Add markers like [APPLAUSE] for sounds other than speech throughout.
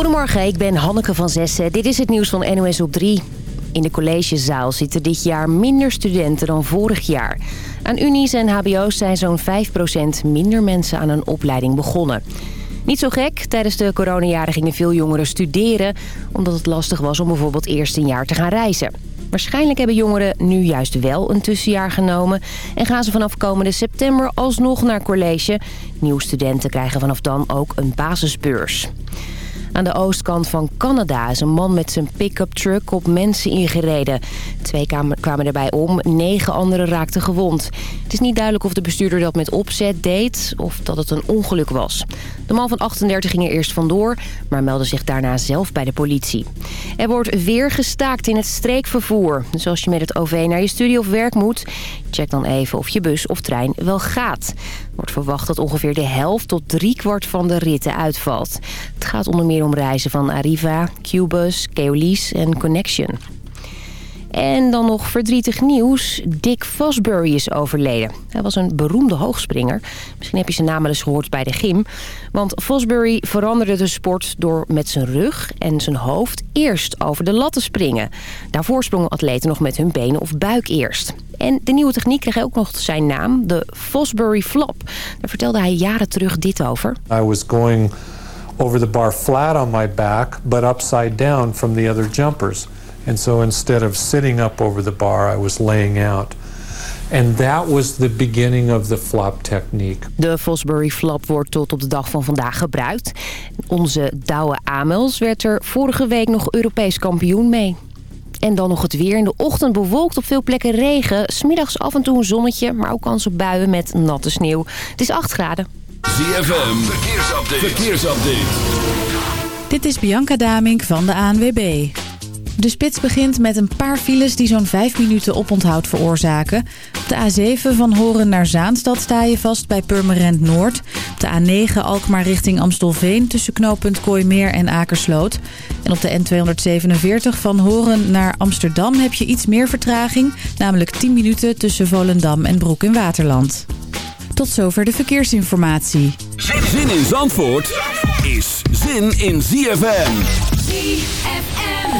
Goedemorgen, ik ben Hanneke van Zessen. Dit is het nieuws van NOS op 3. In de collegezaal zitten dit jaar minder studenten dan vorig jaar. Aan unies en hbo's zijn zo'n 5% minder mensen aan een opleiding begonnen. Niet zo gek, tijdens de coronajaren gingen veel jongeren studeren... omdat het lastig was om bijvoorbeeld eerst een jaar te gaan reizen. Waarschijnlijk hebben jongeren nu juist wel een tussenjaar genomen... en gaan ze vanaf komende september alsnog naar college. Nieuwe studenten krijgen vanaf dan ook een basisbeurs. Aan de oostkant van Canada is een man met zijn pick-up truck op mensen ingereden. Twee kwamen erbij om, negen anderen raakten gewond. Het is niet duidelijk of de bestuurder dat met opzet deed of dat het een ongeluk was. De man van 38 ging er eerst vandoor, maar meldde zich daarna zelf bij de politie. Er wordt weer gestaakt in het streekvervoer. Dus als je met het OV naar je studie of werk moet... check dan even of je bus of trein wel gaat wordt verwacht dat ongeveer de helft tot driekwart van de ritten uitvalt. Het gaat onder meer om reizen van Arriva, Qbus, Keolis en Connection. En dan nog verdrietig nieuws. Dick Fosbury is overleden. Hij was een beroemde hoogspringer. Misschien heb je zijn naam wel eens gehoord bij de gym. Want Fosbury veranderde de sport door met zijn rug en zijn hoofd eerst over de lat te springen. Daarvoor sprongen atleten nog met hun benen of buik eerst. En de nieuwe techniek kreeg ook nog zijn naam, de Fosbury Flop. Daar vertelde hij jaren terug dit over. I was going over the bar flat on my back, but upside down from the other jumpers. And so instead of sitting up over the bar, I was laying out. And that was the beginning of the flop technique. De Fosbury flop wordt tot op de dag van vandaag gebruikt. Onze Douwe Amels werd er vorige week nog Europees kampioen mee. En dan nog het weer. In de ochtend bewolkt op veel plekken regen. Smiddags af en toe een zonnetje, maar ook kans op buien met natte sneeuw. Het is 8 graden. ZFM, verkeersupdate. verkeersupdate. Dit is Bianca Damink van de ANWB. De spits begint met een paar files die zo'n 5 minuten oponthoud veroorzaken. Op de A7 van Horen naar Zaanstad sta je vast bij Purmerend Noord. Op de A9 Alkmaar richting Amstelveen tussen knooppunt Kooimeer en Akersloot. En op de N247 van Horen naar Amsterdam heb je iets meer vertraging. Namelijk 10 minuten tussen Volendam en Broek in Waterland. Tot zover de verkeersinformatie. Zin in Zandvoort is zin in ZFM. ZFM.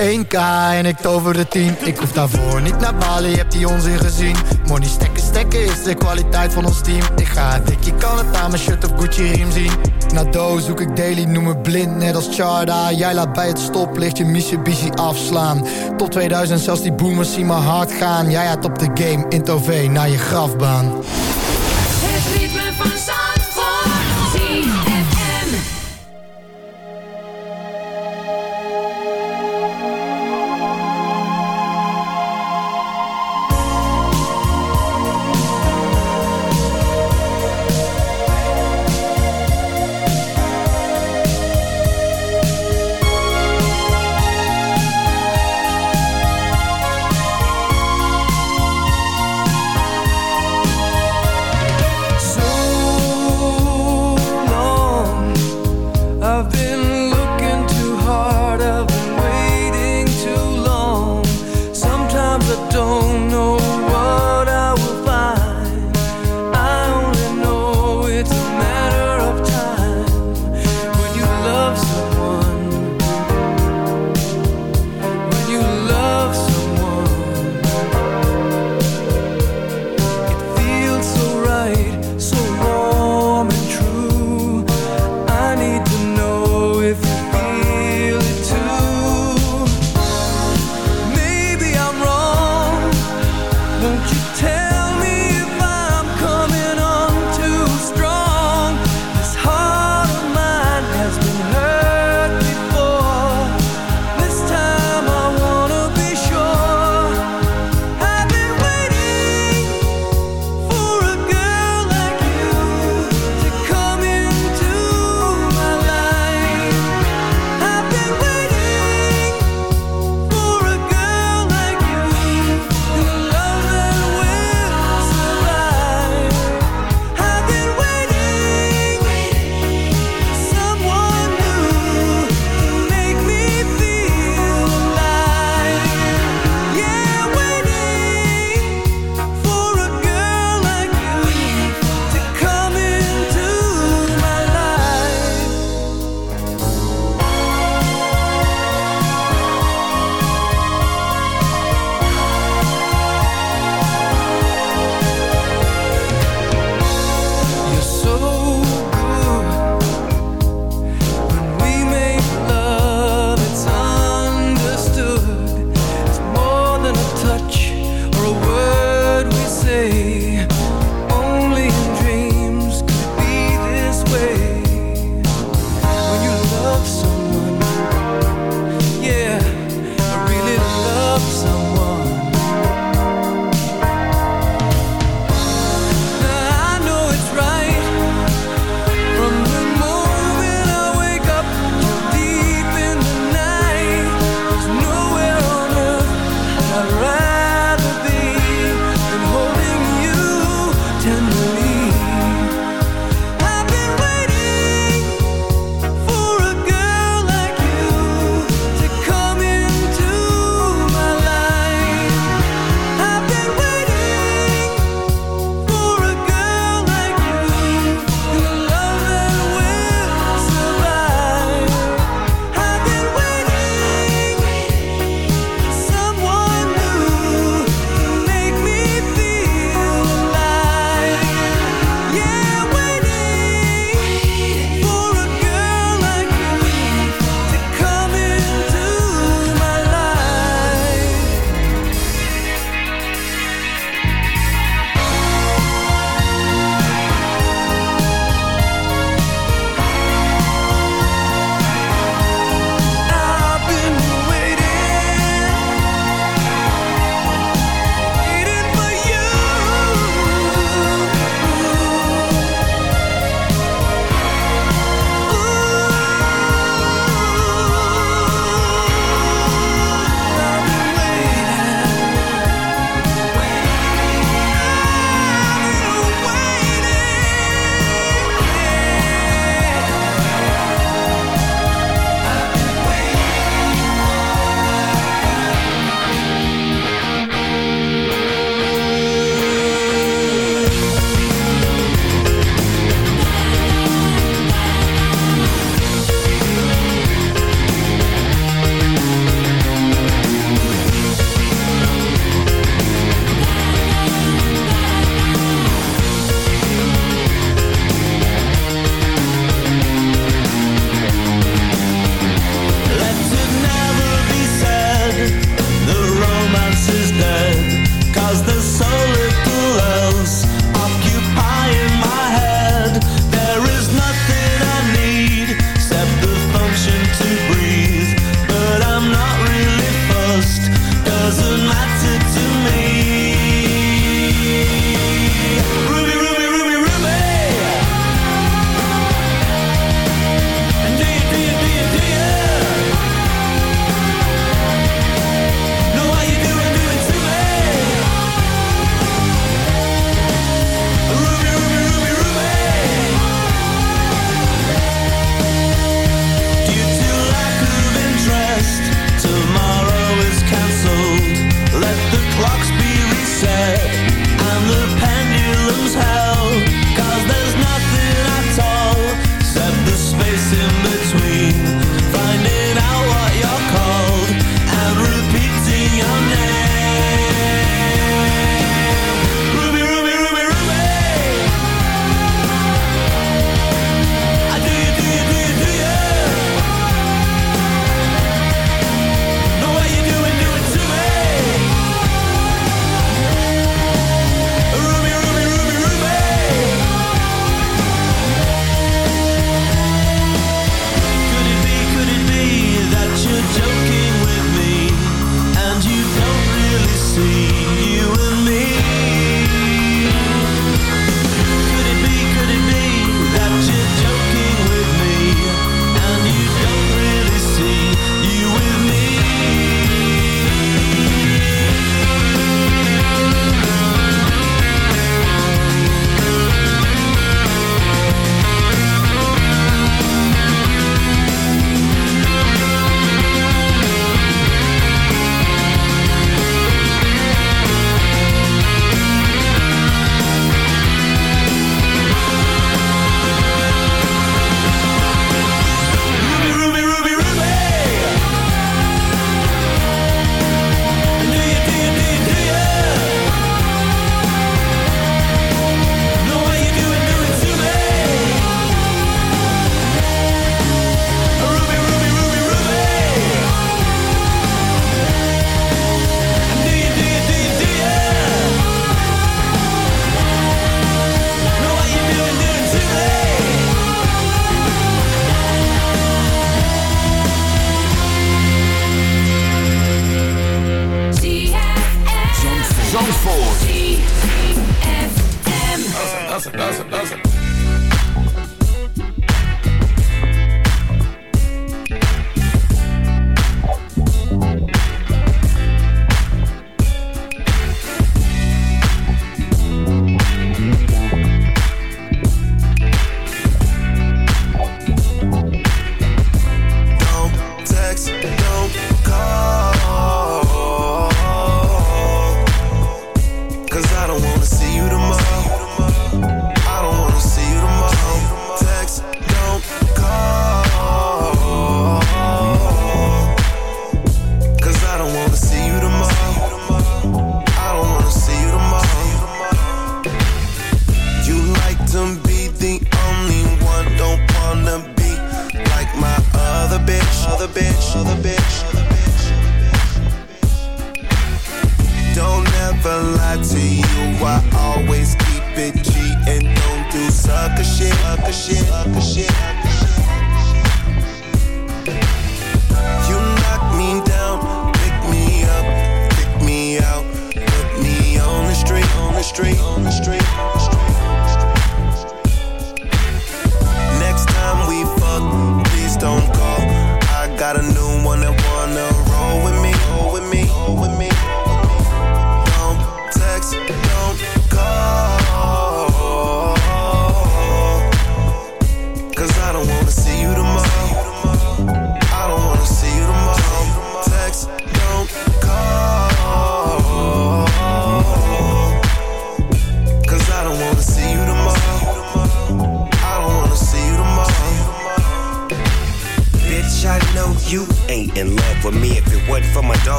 1k en ik tover de 10 Ik hoef daarvoor niet naar Bali, heb die onzin gezien. Money stekken, stekken is de kwaliteit van ons team. Ik ga dik, je kan het aan mijn shirt of Gucci riem zien. Na doos zoek ik daily, noem me blind, net als Charda. Jij laat bij het stoplicht je Mitsubishi afslaan. Tot 2000 zelfs die boomers zien maar hard gaan. Jij had op de game, in Tove naar je grafbaan. Het van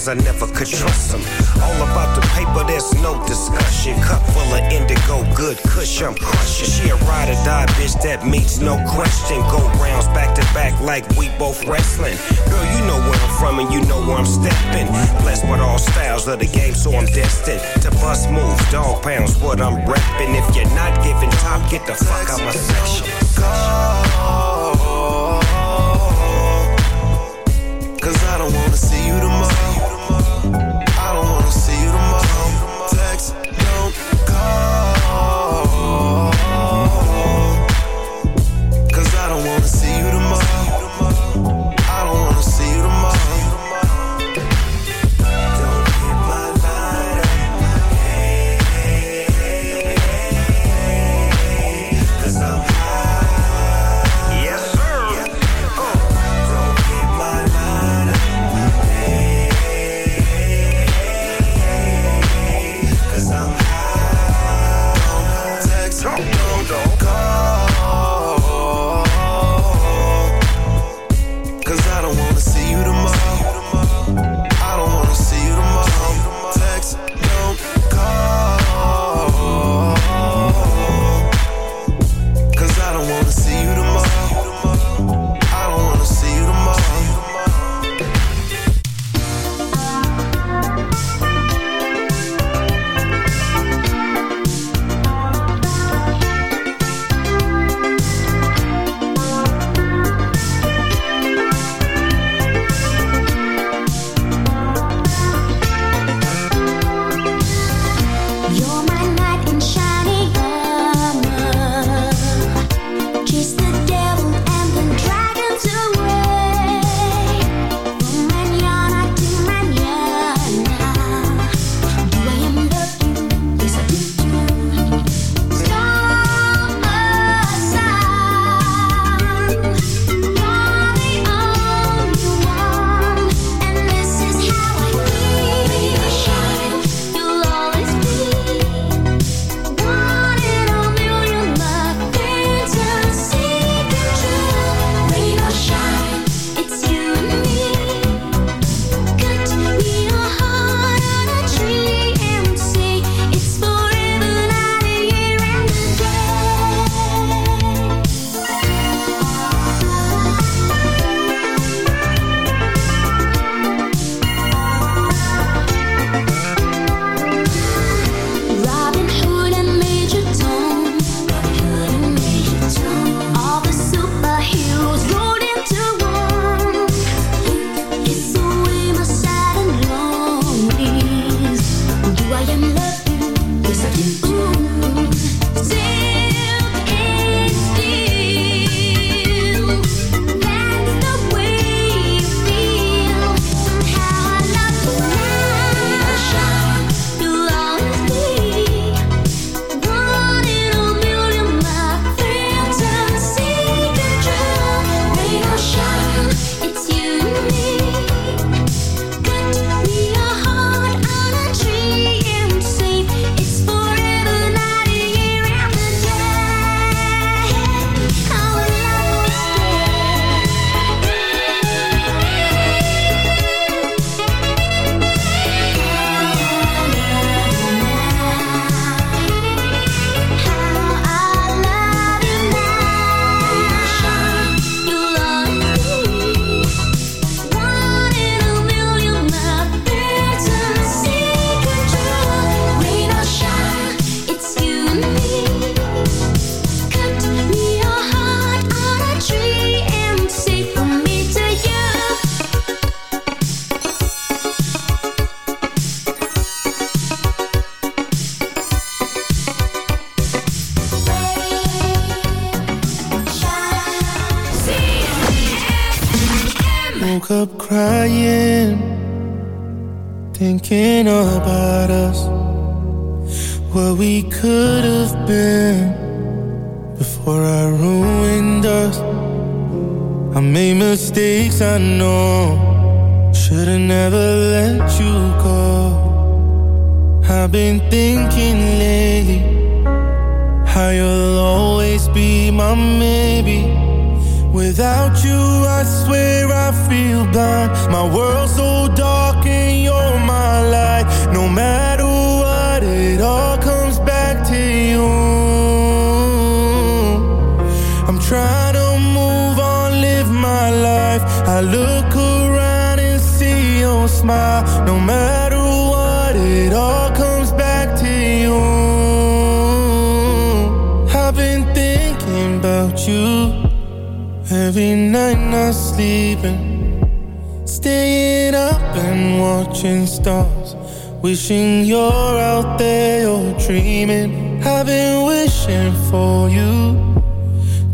cause I never could trust them. All about the paper, there's no discussion. Cup full of indigo, good cush, I'm crushing. She a ride or die bitch, that meets no question. Go rounds back to back like we both wrestling. Girl, you know where I'm from and you know where I'm stepping. Blessed with all styles of the game, so I'm destined to bust moves, dog pounds, what I'm repping. If you're not giving top, get the fuck out my section. Cause I don't wanna see you tomorrow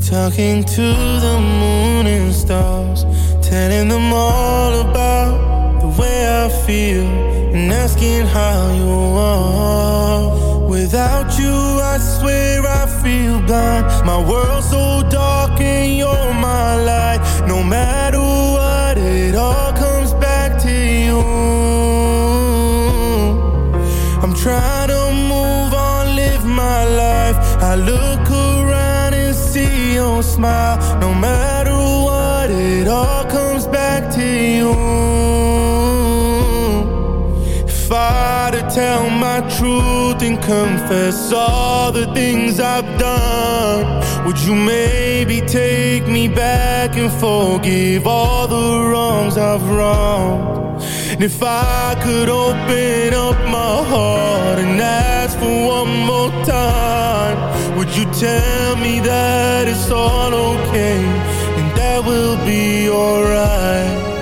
Talking to the moon and stars Telling them all about the way I feel And asking how you are. Without you, I swear I feel blind. My world's so dark and you're my light. No matter what, it all comes back to you. I'm trying to move on, live my life. I look smile No matter what, it all comes back to you. If I to tell my truth and confess all the things I've done Would you maybe take me back and forgive all the wrongs I've wronged? And if I could open up my heart and ask for one more time tell me that it's all okay and that we'll be alright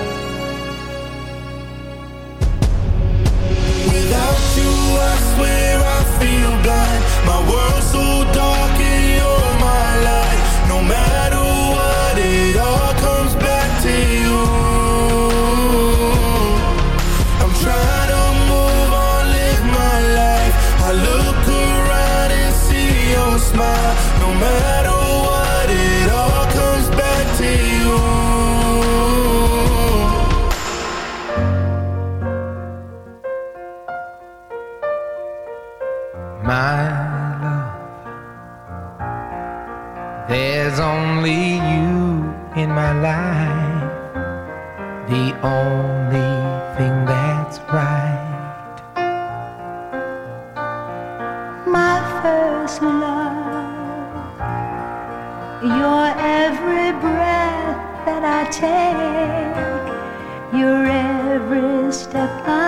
first love. Your every breath that I take, your every step I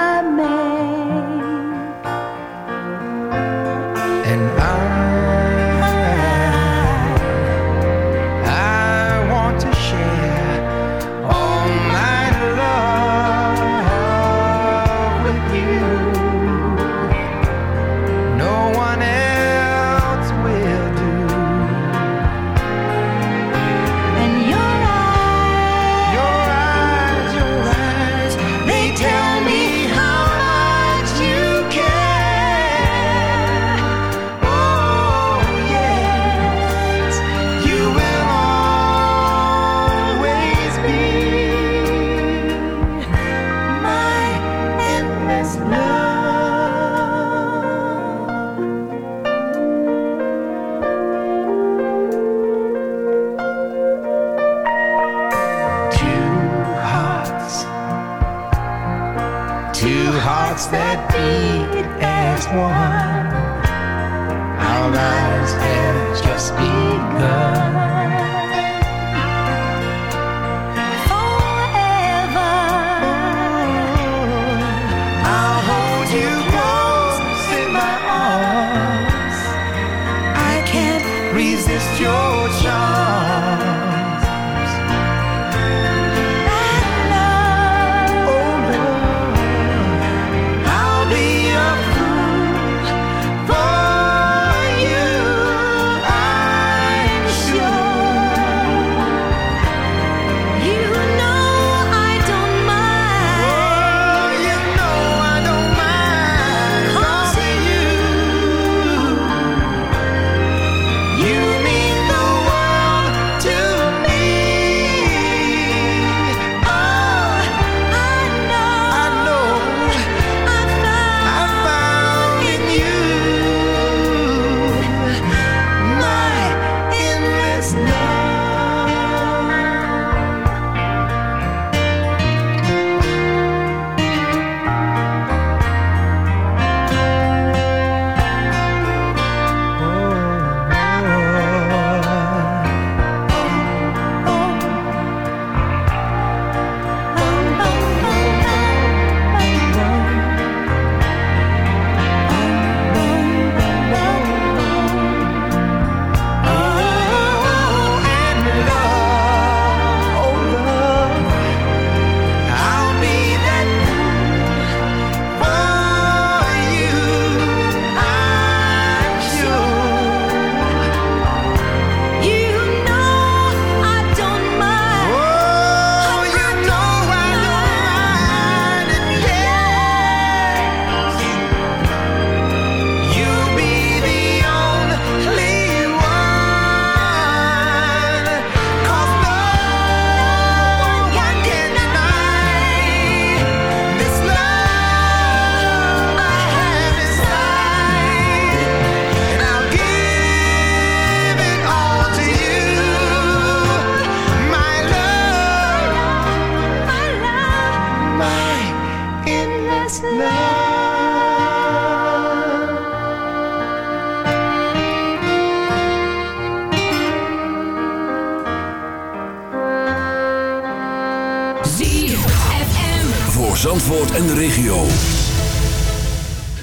Zandvoort en de regio.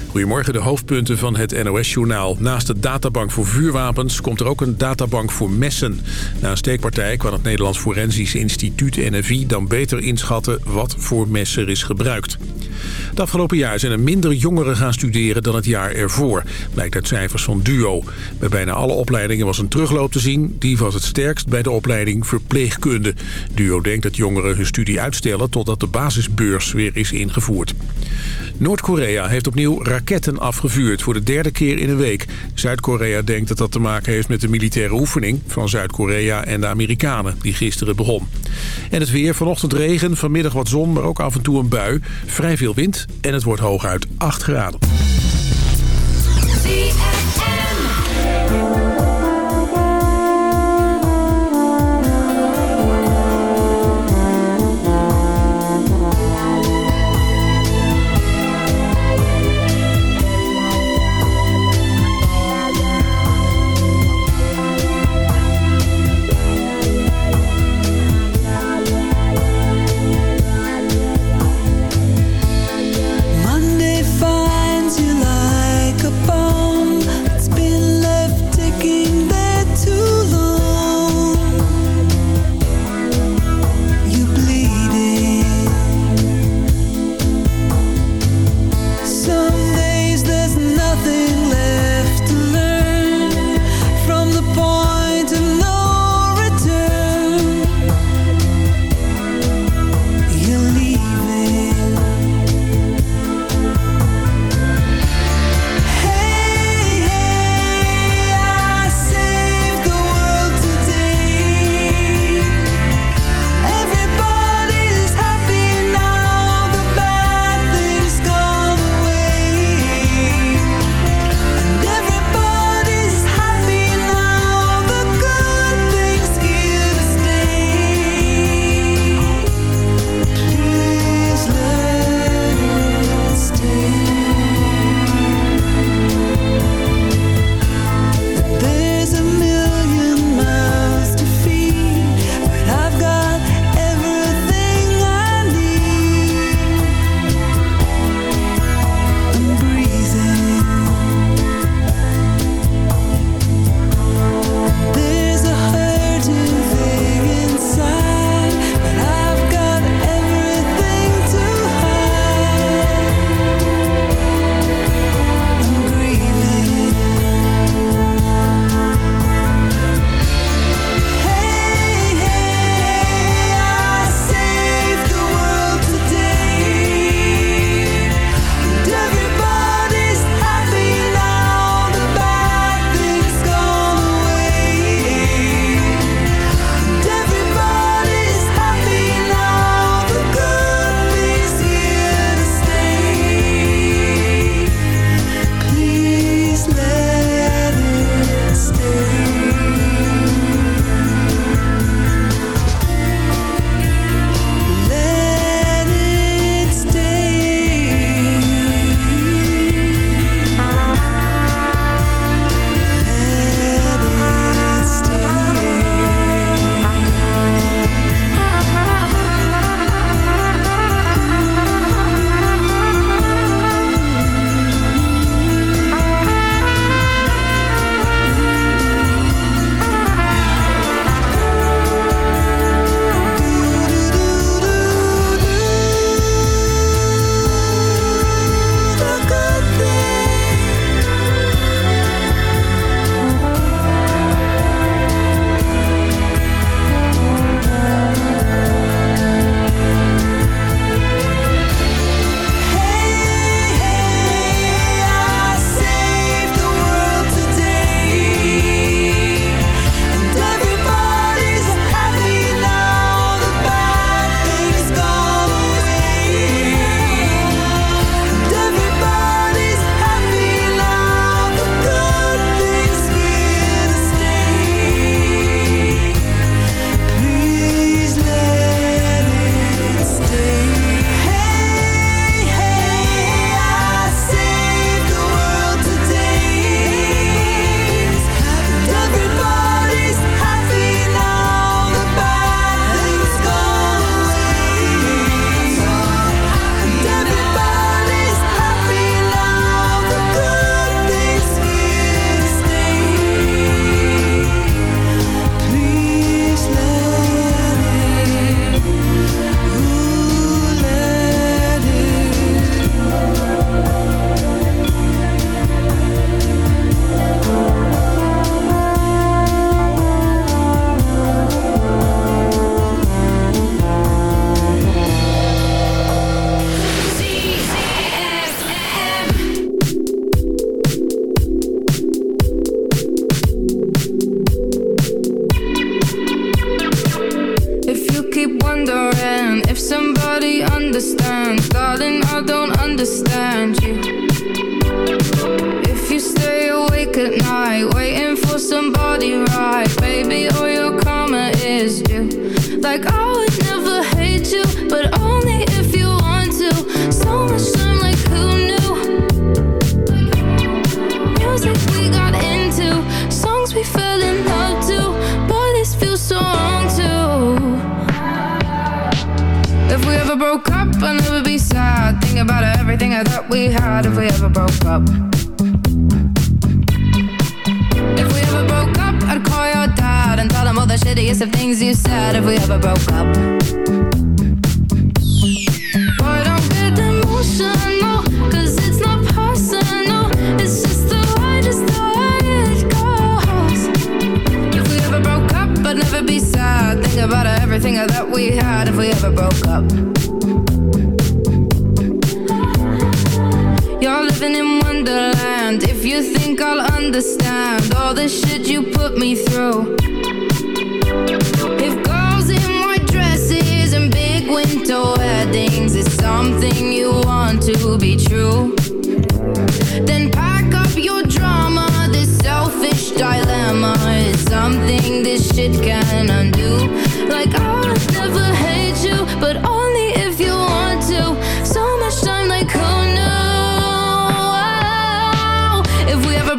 Goedemorgen, de hoofdpunten van het NOS-journaal. Naast de databank voor vuurwapens komt er ook een databank voor messen. Na een steekpartij kan het Nederlands Forensisch Instituut NFI dan beter inschatten wat voor messen er is gebruikt. Het afgelopen jaar zijn er minder jongeren gaan studeren dan het jaar ervoor, blijkt uit cijfers van DUO. Bij bijna alle opleidingen was een terugloop te zien. Die was het sterkst bij de opleiding verpleegkunde. DUO denkt dat jongeren hun studie uitstellen totdat de basisbeurs weer is ingevoerd. Noord-Korea heeft opnieuw raketten afgevuurd voor de derde keer in een week. Zuid-Korea denkt dat dat te maken heeft met de militaire oefening van Zuid-Korea en de Amerikanen die gisteren begon. En het weer, vanochtend regen, vanmiddag wat zon, maar ook af en toe een bui. Vrij veel wind en het wordt hooguit 8 graden.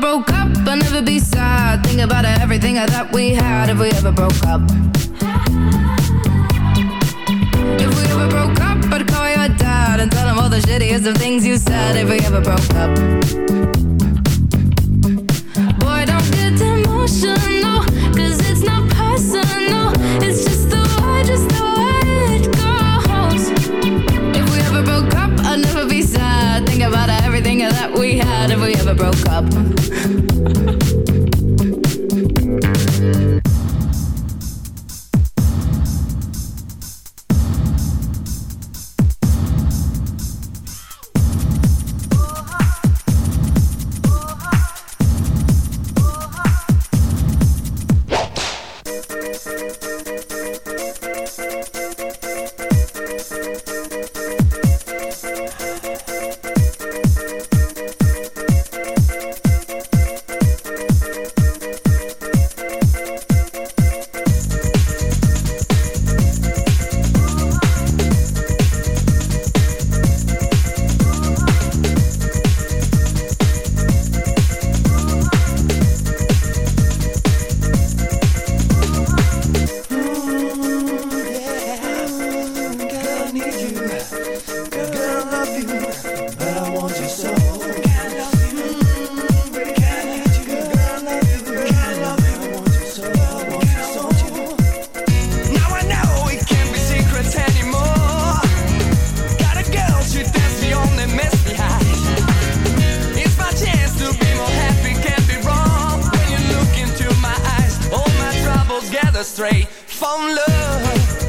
broke up, I'd never be sad. Think about everything that we had if we ever broke up. If we ever broke up, I'd call your dad and tell him all the shittiest of things you said if we ever broke up. Boy, don't get emotional. if we ever broke up. [LAUGHS] van leuk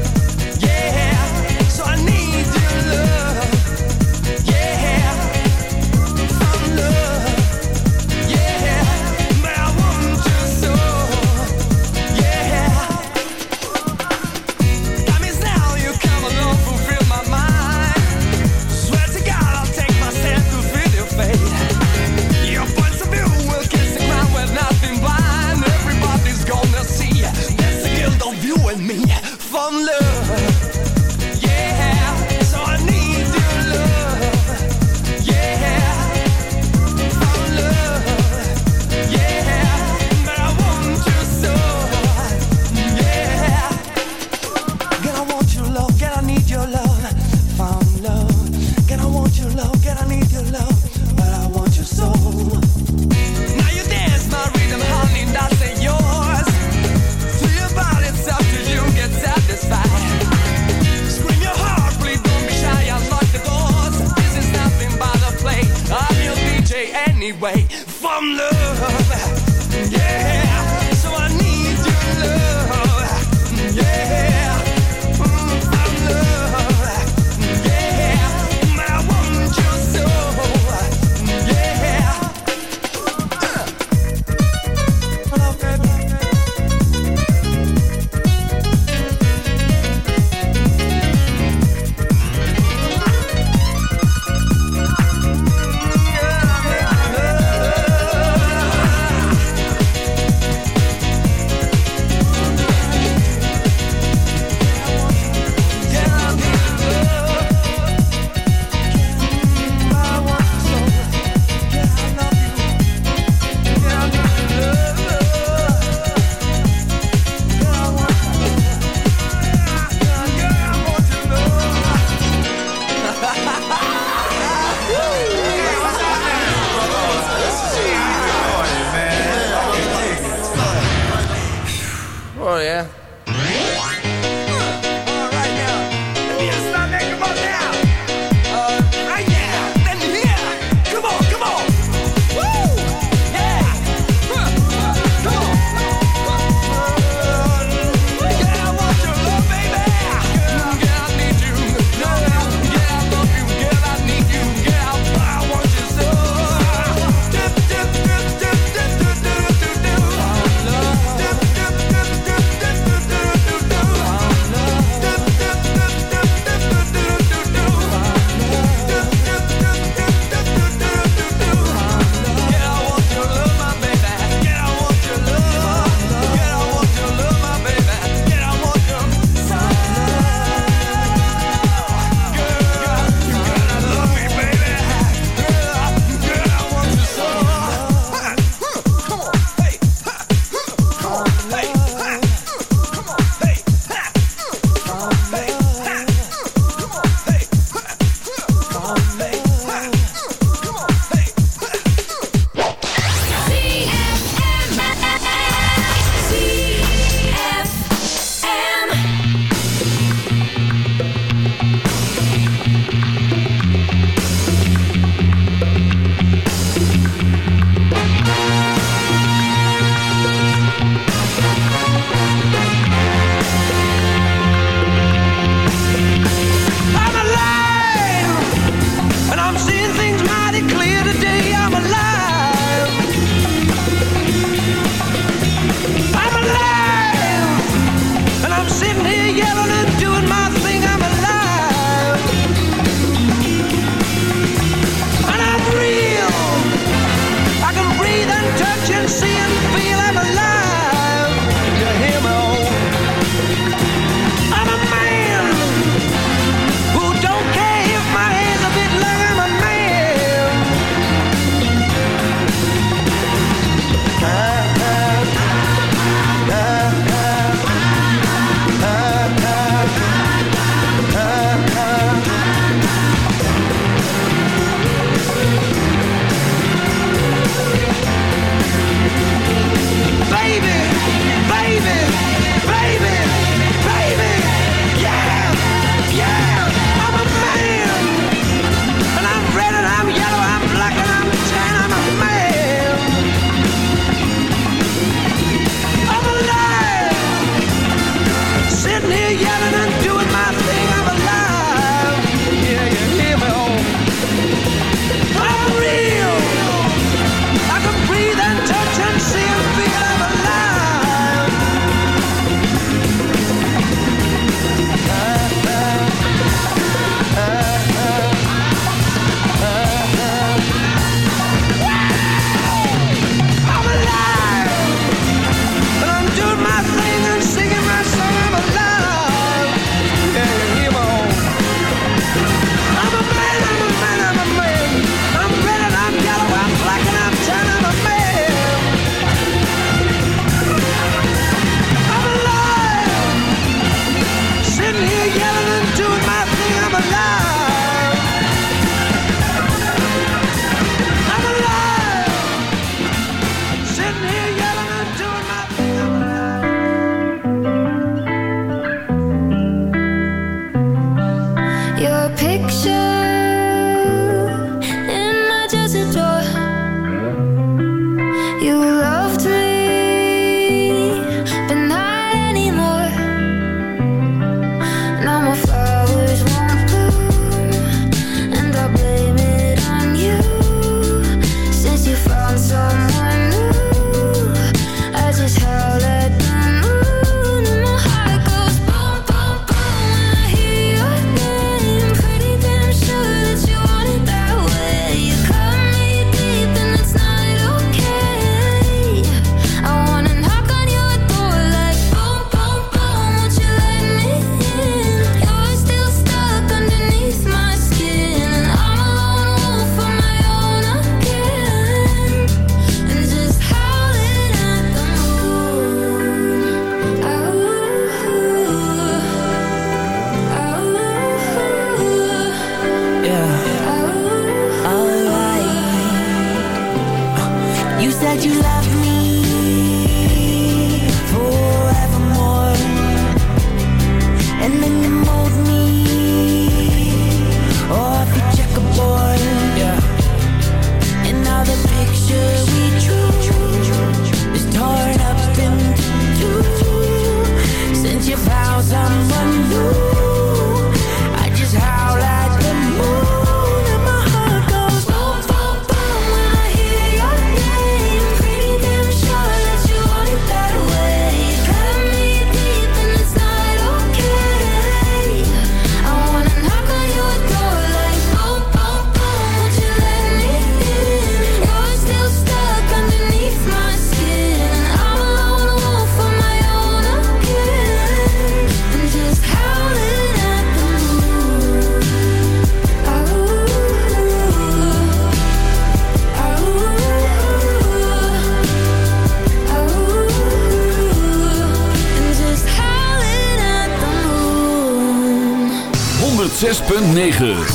9.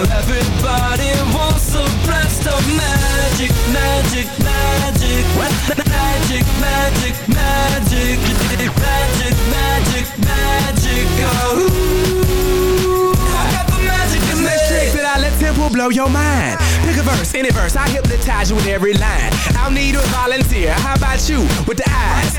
Now everybody wants a blast of magic, magic, magic. Magic, magic, magic Magic, magic, magic Oh, I got the magic in me. Trick that I let simple blow your mind. Pick a verse, any verse, I hypnotize you with every line. I'll need a volunteer, how about you with the eyes?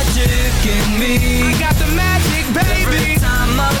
magic in me. I got the magic, baby. Every time I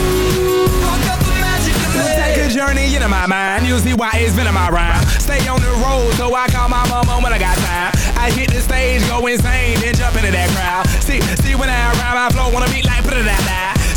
journey into my mind. You'll see why it's been in my rhyme. Stay on the road, so I call my mama when I got time. I hit the stage, go insane, then jump into that crowd. See, see when I rhyme, I flow, wanna beat like da da da.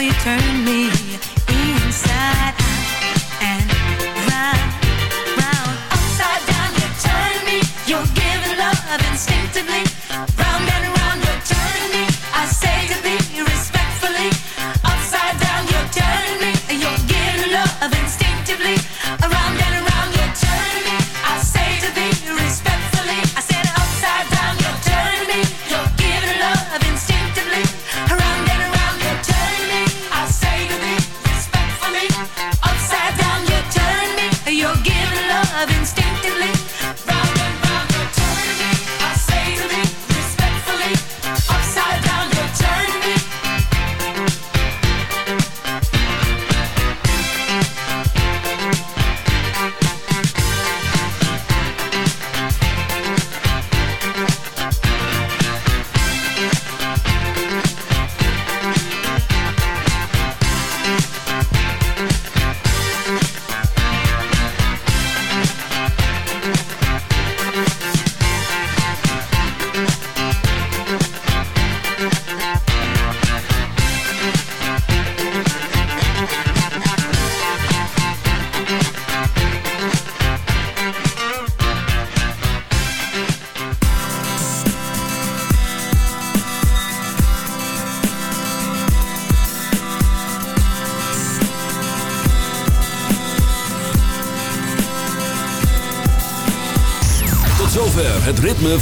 you turn me inside out and round, round. Upside down, you turn me. You're giving love instinctively.